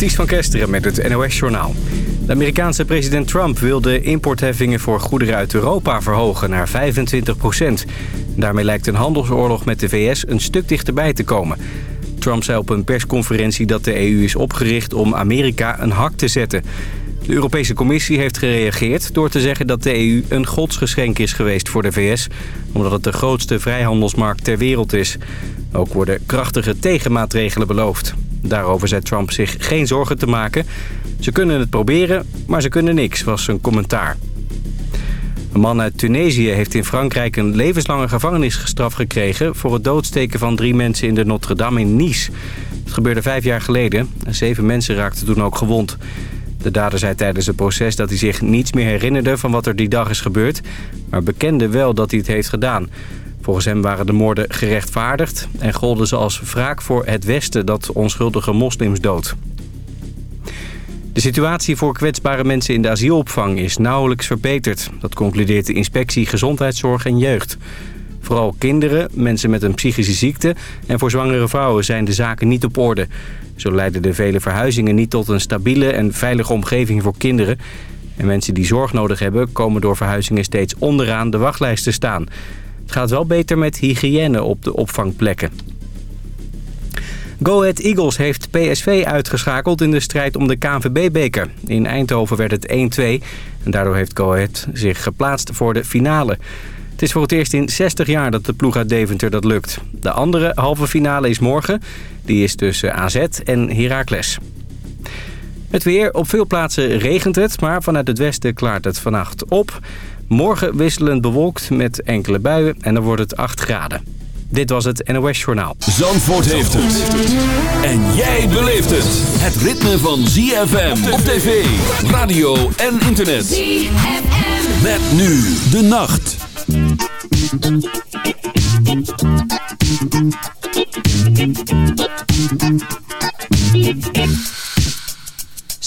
Ties van Kesteren met het NOS-journaal. De Amerikaanse president Trump wil de importheffingen voor goederen uit Europa verhogen naar 25 procent. Daarmee lijkt een handelsoorlog met de VS een stuk dichterbij te komen. Trump zei op een persconferentie dat de EU is opgericht om Amerika een hak te zetten. De Europese Commissie heeft gereageerd door te zeggen dat de EU een godsgeschenk is geweest voor de VS... omdat het de grootste vrijhandelsmarkt ter wereld is. Ook worden krachtige tegenmaatregelen beloofd. Daarover zei Trump zich geen zorgen te maken. Ze kunnen het proberen, maar ze kunnen niks, was zijn commentaar. Een man uit Tunesië heeft in Frankrijk een levenslange gevangenisstraf gekregen... voor het doodsteken van drie mensen in de Notre-Dame in Nice. Het gebeurde vijf jaar geleden. Zeven mensen raakten toen ook gewond. De dader zei tijdens het proces dat hij zich niets meer herinnerde van wat er die dag is gebeurd... maar bekende wel dat hij het heeft gedaan. Volgens hem waren de moorden gerechtvaardigd en golden ze als wraak voor het Westen dat onschuldige moslims doodt. De situatie voor kwetsbare mensen in de asielopvang is nauwelijks verbeterd. Dat concludeert de inspectie Gezondheidszorg en Jeugd. Vooral kinderen, mensen met een psychische ziekte en voor zwangere vrouwen zijn de zaken niet op orde. Zo leiden de vele verhuizingen niet tot een stabiele en veilige omgeving voor kinderen. En mensen die zorg nodig hebben komen door verhuizingen steeds onderaan de wachtlijst te staan. Het gaat wel beter met hygiëne op de opvangplekken. Go Ahead Eagles heeft PSV uitgeschakeld in de strijd om de KNVB-beker. In Eindhoven werd het 1-2 en daardoor heeft Go Ahead zich geplaatst voor de finale. Het is voor het eerst in 60 jaar dat de ploeg uit Deventer dat lukt. De andere halve finale is morgen. Die is tussen AZ en Heracles. Het weer. Op veel plaatsen regent het, maar vanuit het westen klaart het vannacht op. Morgen wisselend bewolkt met enkele buien en dan wordt het 8 graden. Dit was het NOS Journaal. Zandvoort heeft het. En jij beleeft het. Het ritme van ZFM op tv, radio en internet. ZFM. Met nu de nacht.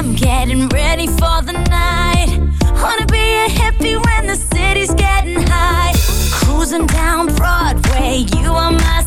am getting ready for the night. Wanna be a hippie when the city's getting high. Cruising down Broadway, you are my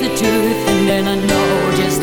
the truth, and then I know just